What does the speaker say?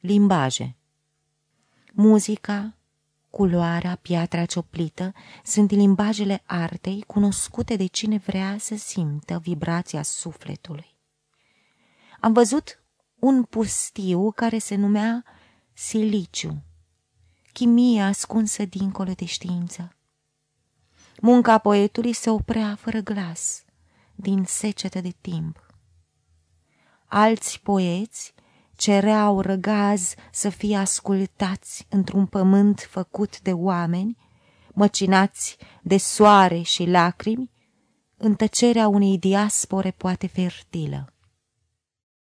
Limbaje Muzica, culoarea, piatra cioplită sunt limbajele artei cunoscute de cine vrea să simtă vibrația sufletului. Am văzut un pustiu care se numea siliciu, chimia ascunsă dincolo de știință. Munca poetului se oprea fără glas, din secetă de timp. Alți poeți cereau răgaz să fie ascultați într-un pământ făcut de oameni, măcinați de soare și lacrimi, în tăcerea unei diaspore poate fertilă.